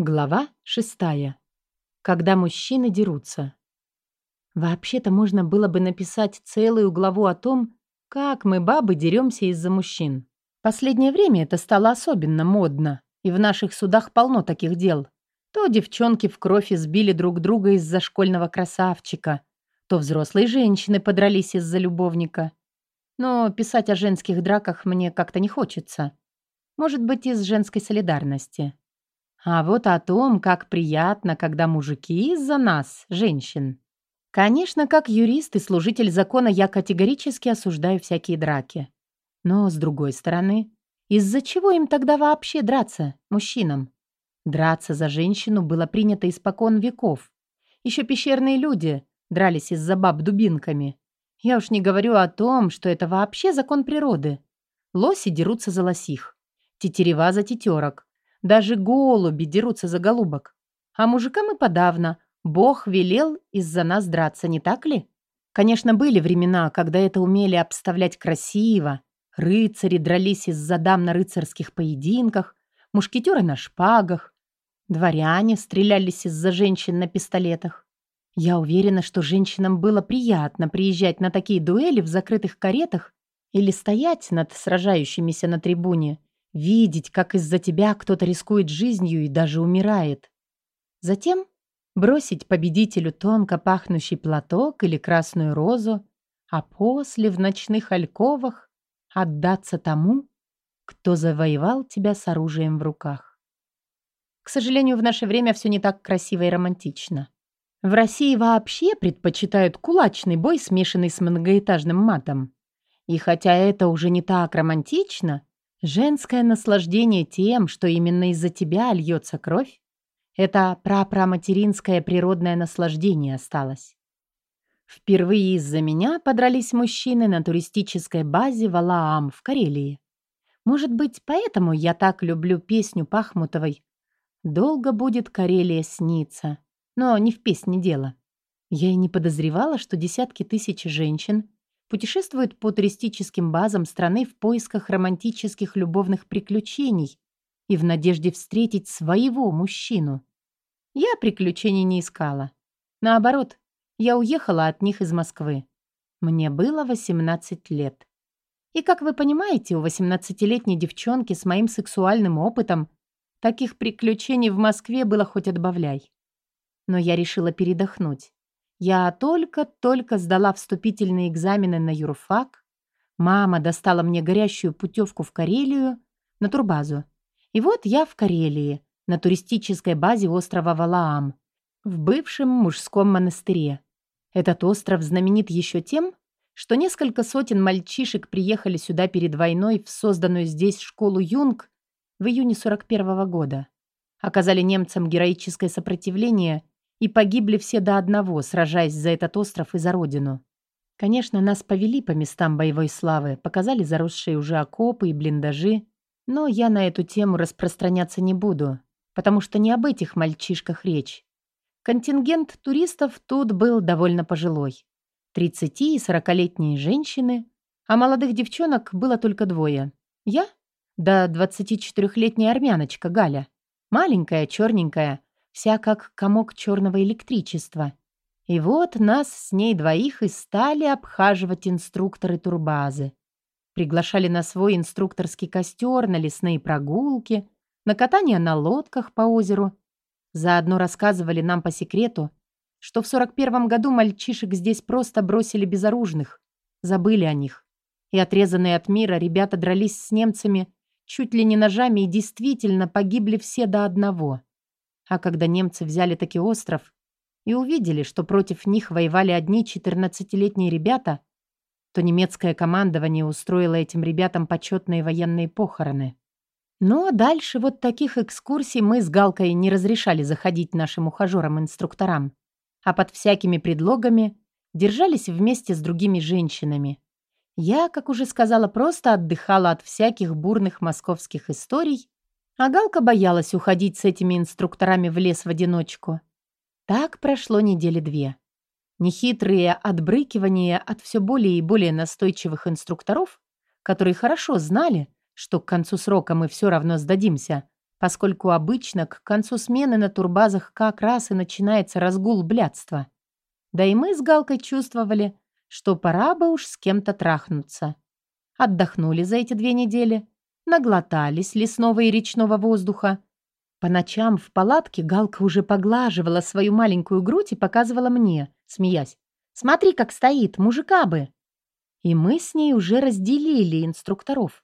Глава шестая. Когда мужчины дерутся. Вообще-то можно было бы написать целую главу о том, как мы, бабы, деремся из-за мужчин. Последнее время это стало особенно модно, и в наших судах полно таких дел. То девчонки в кровь избили друг друга из-за школьного красавчика, то взрослые женщины подрались из-за любовника. Но писать о женских драках мне как-то не хочется. Может быть, из женской солидарности. А вот о том, как приятно, когда мужики из-за нас, женщин. Конечно, как юрист и служитель закона я категорически осуждаю всякие драки. Но, с другой стороны, из-за чего им тогда вообще драться, мужчинам? Драться за женщину было принято испокон веков. Еще пещерные люди дрались из-за баб дубинками. Я уж не говорю о том, что это вообще закон природы. Лоси дерутся за лосих, тетерева за тетерок, даже голуби дерутся за голубок. А мужикам и подавно. Бог велел из-за нас драться, не так ли? Конечно, были времена, когда это умели обставлять красиво. Рыцари дрались из-за дам на рыцарских поединках, мушкетеры на шпагах. Дворяне стрелялись из-за женщин на пистолетах. Я уверена, что женщинам было приятно приезжать на такие дуэли в закрытых каретах или стоять над сражающимися на трибуне Видеть, как из-за тебя кто-то рискует жизнью и даже умирает. Затем бросить победителю тонко пахнущий платок или красную розу, а после в ночных альковах отдаться тому, кто завоевал тебя с оружием в руках. К сожалению, в наше время все не так красиво и романтично. В России вообще предпочитают кулачный бой, смешанный с многоэтажным матом. И хотя это уже не так романтично, Женское наслаждение тем, что именно из-за тебя льется кровь, это прапраматеринское природное наслаждение осталось. Впервые из-за меня подрались мужчины на туристической базе Валаам в Карелии. Может быть, поэтому я так люблю песню Пахмутовой «Долго будет Карелия сниться», но не в песне дело. Я и не подозревала, что десятки тысяч женщин путешествует по туристическим базам страны в поисках романтических любовных приключений и в надежде встретить своего мужчину. Я приключений не искала. Наоборот, я уехала от них из Москвы. Мне было 18 лет. И, как вы понимаете, у 18-летней девчонки с моим сексуальным опытом таких приключений в Москве было хоть отбавляй. Но я решила передохнуть. Я только-только сдала вступительные экзамены на юрфак. Мама достала мне горящую путевку в Карелию на турбазу. И вот я в Карелии, на туристической базе острова Валаам, в бывшем мужском монастыре. Этот остров знаменит еще тем, что несколько сотен мальчишек приехали сюда перед войной в созданную здесь школу Юнг в июне 41 -го года. Оказали немцам героическое сопротивление и погибли все до одного, сражаясь за этот остров и за родину. Конечно, нас повели по местам боевой славы, показали заросшие уже окопы и блиндажи, но я на эту тему распространяться не буду, потому что не об этих мальчишках речь. Контингент туристов тут был довольно пожилой. 30- и 40-летние женщины, а молодых девчонок было только двое. Я да 24-летняя армяночка Галя. Маленькая, черненькая, вся как комок черного электричества. И вот нас с ней двоих и стали обхаживать инструкторы турбазы. Приглашали на свой инструкторский костер, на лесные прогулки, на катание на лодках по озеру. Заодно рассказывали нам по секрету, что в 41 году мальчишек здесь просто бросили безоружных, забыли о них. И отрезанные от мира ребята дрались с немцами чуть ли не ножами и действительно погибли все до одного. А когда немцы взяли таки остров и увидели, что против них воевали одни 14-летние ребята, то немецкое командование устроило этим ребятам почетные военные похороны. Но дальше вот таких экскурсий мы с Галкой не разрешали заходить нашим ухажерам-инструкторам, а под всякими предлогами держались вместе с другими женщинами. Я, как уже сказала, просто отдыхала от всяких бурных московских историй а Галка боялась уходить с этими инструкторами в лес в одиночку. Так прошло недели две. Нехитрые отбрыкивания от все более и более настойчивых инструкторов, которые хорошо знали, что к концу срока мы все равно сдадимся, поскольку обычно к концу смены на турбазах как раз и начинается разгул блядства. Да и мы с Галкой чувствовали, что пора бы уж с кем-то трахнуться. Отдохнули за эти две недели, наглотались лесного и речного воздуха. По ночам в палатке Галка уже поглаживала свою маленькую грудь и показывала мне, смеясь. «Смотри, как стоит, мужика бы!» И мы с ней уже разделили инструкторов.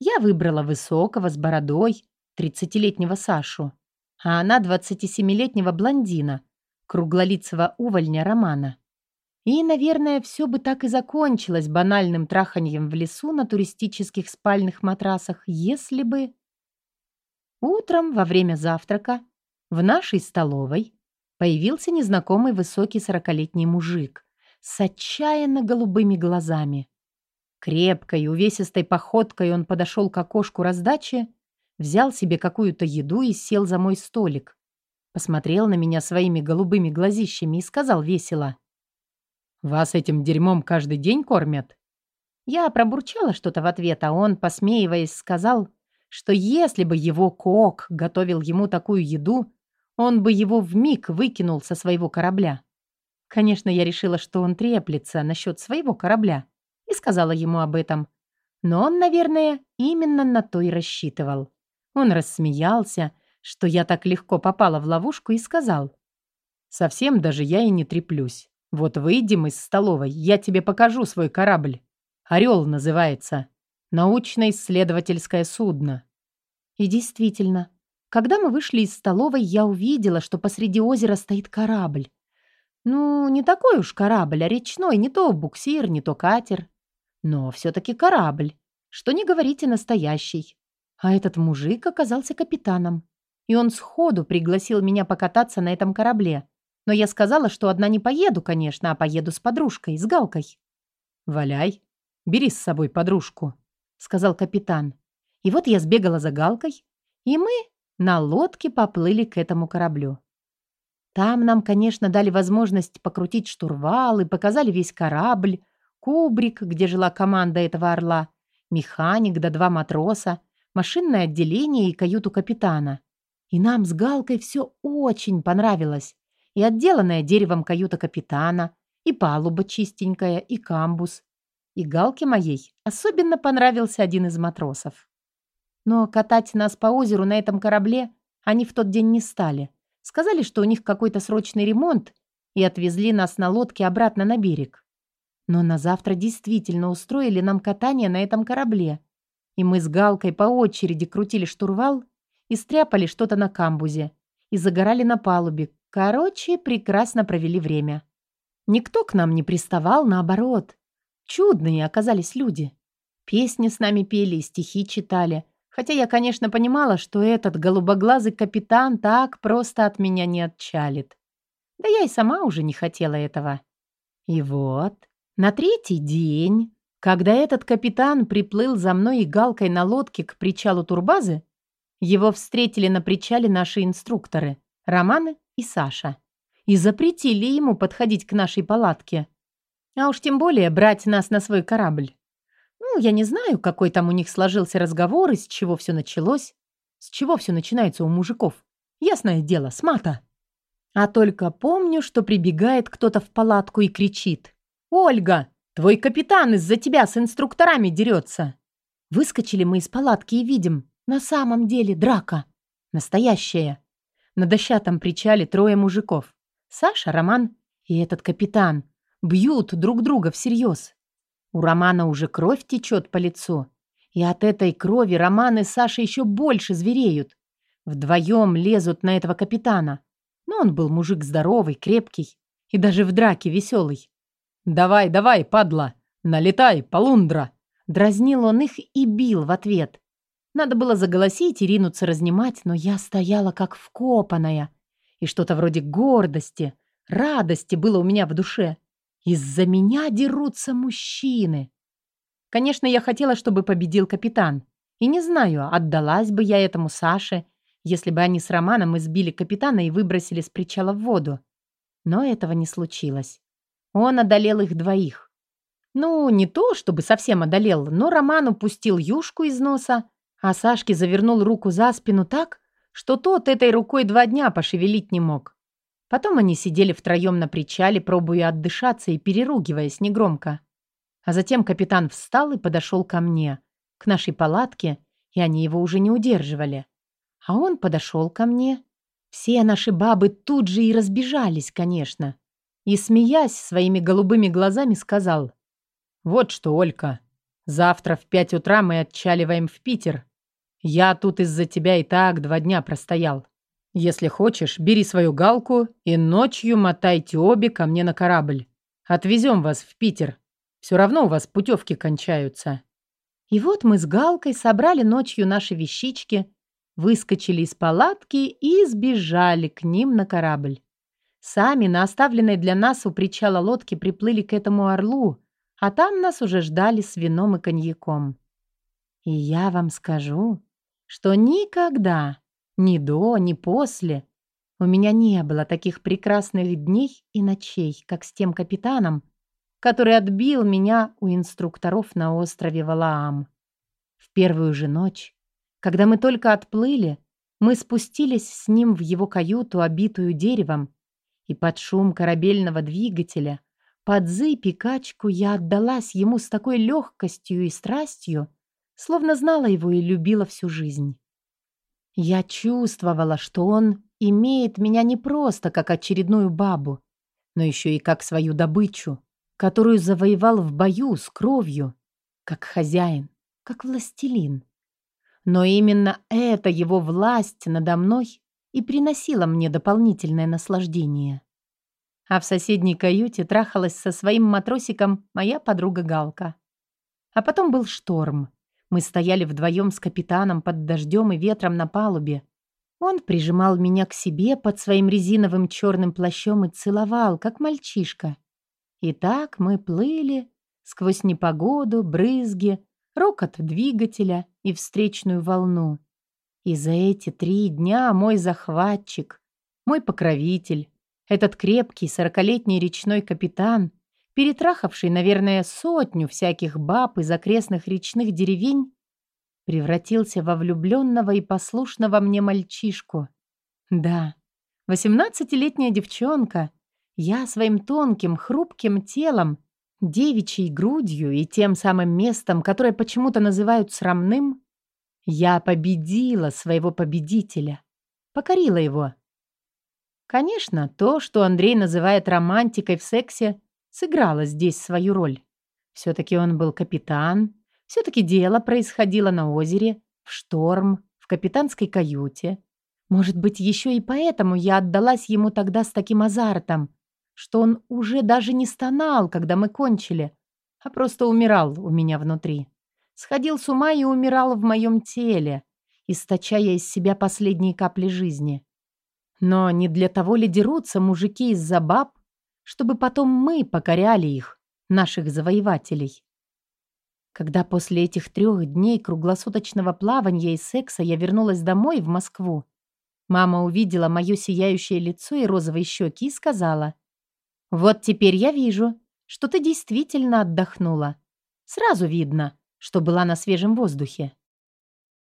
Я выбрала высокого, с бородой, тридцатилетнего Сашу, а она двадцатисемилетнего блондина, круглолицего увольня Романа. И, наверное, все бы так и закончилось банальным траханьем в лесу на туристических спальных матрасах, если бы... Утром во время завтрака в нашей столовой появился незнакомый высокий сорокалетний мужик с отчаянно голубыми глазами. Крепкой, увесистой походкой он подошел к окошку раздачи, взял себе какую-то еду и сел за мой столик. Посмотрел на меня своими голубыми глазищами и сказал весело. «Вас этим дерьмом каждый день кормят?» Я пробурчала что-то в ответ, а он, посмеиваясь, сказал, что если бы его кок готовил ему такую еду, он бы его вмиг выкинул со своего корабля. Конечно, я решила, что он треплется насчет своего корабля и сказала ему об этом. Но он, наверное, именно на то и рассчитывал. Он рассмеялся, что я так легко попала в ловушку и сказал. «Совсем даже я и не треплюсь. Вот выйдем из столовой, я тебе покажу свой корабль. «Орел» называется. Научно-исследовательское судно. И действительно, когда мы вышли из столовой, я увидела, что посреди озера стоит корабль. Ну, не такой уж корабль, а речной, не то буксир, не то катер. Но все-таки корабль. Что не говорите, настоящий. А этот мужик оказался капитаном. И он сходу пригласил меня покататься на этом корабле. Но я сказала, что одна не поеду, конечно, а поеду с подружкой, с Галкой. «Валяй, бери с собой подружку», — сказал капитан. И вот я сбегала за Галкой, и мы на лодке поплыли к этому кораблю. Там нам, конечно, дали возможность покрутить штурвал и показали весь корабль, кубрик, где жила команда этого орла, механик да два матроса, машинное отделение и каюту капитана. И нам с Галкой все очень понравилось и отделанная деревом каюта капитана, и палуба чистенькая, и камбус. И Галке моей особенно понравился один из матросов. Но катать нас по озеру на этом корабле они в тот день не стали. Сказали, что у них какой-то срочный ремонт, и отвезли нас на лодке обратно на берег. Но на завтра действительно устроили нам катание на этом корабле. И мы с Галкой по очереди крутили штурвал и стряпали что-то на камбузе, и загорали на палубе, Короче, прекрасно провели время. Никто к нам не приставал, наоборот. Чудные оказались люди. Песни с нами пели и стихи читали. Хотя я, конечно, понимала, что этот голубоглазый капитан так просто от меня не отчалит. Да я и сама уже не хотела этого. И вот, на третий день, когда этот капитан приплыл за мной и галкой на лодке к причалу турбазы, его встретили на причале наши инструкторы — Романы и Саша. И запретили ему подходить к нашей палатке. А уж тем более брать нас на свой корабль. Ну, я не знаю, какой там у них сложился разговор и с чего все началось. С чего все начинается у мужиков. Ясное дело, с мата. А только помню, что прибегает кто-то в палатку и кричит. «Ольга, твой капитан из-за тебя с инструкторами дерется!» Выскочили мы из палатки и видим, на самом деле драка. Настоящая. На дощатом причале трое мужиков. Саша, Роман и этот капитан. Бьют друг друга всерьез. У Романа уже кровь течет по лицу. И от этой крови Роман и Саша еще больше звереют. Вдвоем лезут на этого капитана. Но он был мужик здоровый, крепкий и даже в драке веселый. «Давай, давай, падла! Налетай, полундра!» Дразнил он их и бил в ответ. Надо было заголосить и ринуться разнимать, но я стояла как вкопанная. И что-то вроде гордости, радости было у меня в душе. Из-за меня дерутся мужчины. Конечно, я хотела, чтобы победил капитан. И не знаю, отдалась бы я этому Саше, если бы они с Романом избили капитана и выбросили с причала в воду. Но этого не случилось. Он одолел их двоих. Ну, не то, чтобы совсем одолел, но Роман упустил юшку из носа, а Сашке завернул руку за спину так, что тот этой рукой два дня пошевелить не мог. Потом они сидели втроем на причале, пробуя отдышаться и переругиваясь негромко. А затем капитан встал и подошел ко мне, к нашей палатке, и они его уже не удерживали. А он подошел ко мне. Все наши бабы тут же и разбежались, конечно. И, смеясь своими голубыми глазами, сказал, «Вот что, Олька, завтра в пять утра мы отчаливаем в Питер. Я тут из-за тебя и так два дня простоял. Если хочешь, бери свою галку и ночью мотайте обе ко мне на корабль. Отвезем вас в Питер. Все равно у вас путевки кончаются». И вот мы с Галкой собрали ночью наши вещички, выскочили из палатки и сбежали к ним на корабль. Сами на оставленной для нас у причала лодки приплыли к этому орлу, а там нас уже ждали с вином и коньяком. И я вам скажу, что никогда ни до, ни после. У меня не было таких прекрасных дней и ночей, как с тем капитаном, который отбил меня у инструкторов на острове Валаам. В первую же ночь, когда мы только отплыли, мы спустились с ним в его каюту, обитую деревом, и под шум корабельного двигателя, под зыбь и качку я отдалась ему с такой легкостью и страстью, словно знала его и любила всю жизнь. Я чувствовала, что он имеет меня не просто как очередную бабу, но еще и как свою добычу, которую завоевал в бою с кровью, как хозяин, как властелин. Но именно эта его власть надо мной и приносила мне дополнительное наслаждение. А в соседней каюте трахалась со своим матросиком моя подруга Галка. А потом был шторм. Мы стояли вдвоем с капитаном под дождем и ветром на палубе. Он прижимал меня к себе под своим резиновым черным плащом и целовал, как мальчишка. И так мы плыли сквозь непогоду, брызги, рокот двигателя и встречную волну. И за эти три дня мой захватчик, мой покровитель, этот крепкий сорокалетний речной капитан перетрахавший, наверное, сотню всяких баб из окрестных речных деревень, превратился во влюбленного и послушного мне мальчишку. Да, восемнадцатилетняя девчонка, я своим тонким, хрупким телом, девичьей грудью и тем самым местом, которое почему-то называют срамным, я победила своего победителя, покорила его. Конечно, то, что Андрей называет романтикой в сексе, сыграла здесь свою роль. Все-таки он был капитан, все-таки дело происходило на озере, в шторм, в капитанской каюте. Может быть, еще и поэтому я отдалась ему тогда с таким азартом, что он уже даже не стонал, когда мы кончили, а просто умирал у меня внутри. Сходил с ума и умирал в моем теле, источая из себя последние капли жизни. Но не для того ли дерутся мужики из-за баб, чтобы потом мы покоряли их, наших завоевателей. Когда после этих трех дней круглосуточного плавания и секса я вернулась домой, в Москву, мама увидела мое сияющее лицо и розовые щеки и сказала, «Вот теперь я вижу, что ты действительно отдохнула. Сразу видно, что была на свежем воздухе».